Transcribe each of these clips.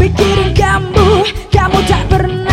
Pikirin kamu, kamu tak pernah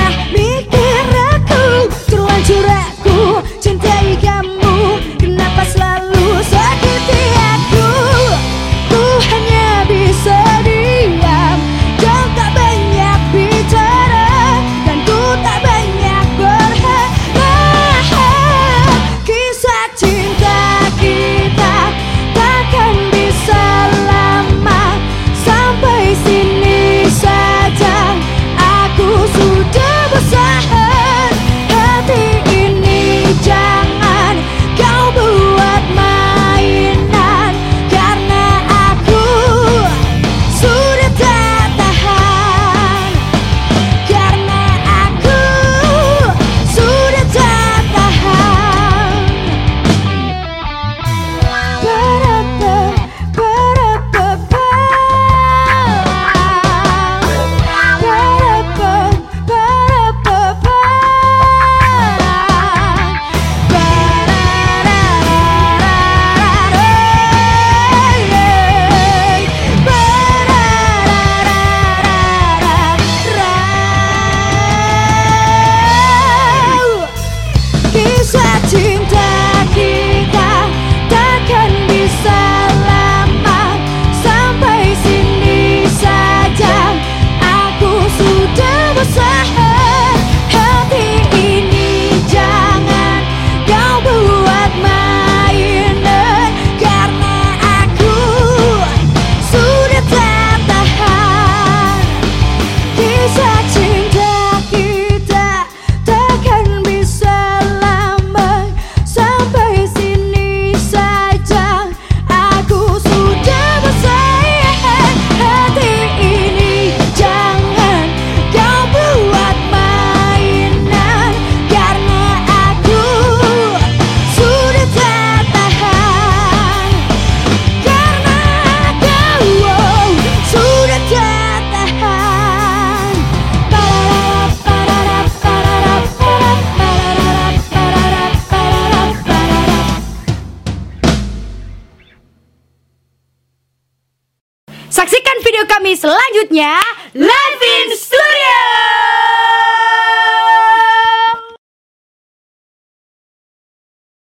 Selanjutnya studio.